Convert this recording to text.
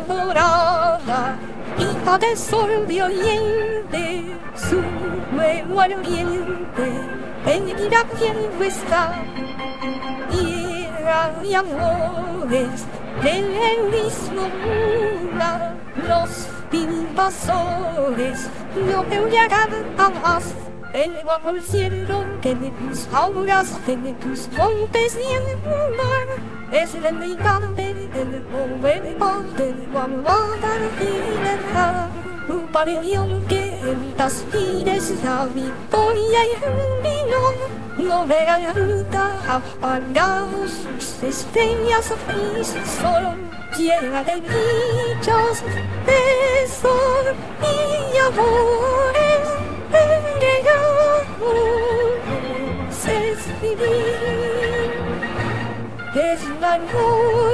dorada, hija de sol de oriente, su nuevo al oriente, en vendida quien está, tierra y amores, del heroísmo mula, los invasores no te llegarán jamás. Elevamos el cielo, tiene tus auras, tiene tus montes y el mar. Es el encante del momento del amor y Un pabellón que en las vides la victoria y el vino. No me ayuda apagados sus estrellas grises solo llena de dichas, de sol y amores. Es la gloria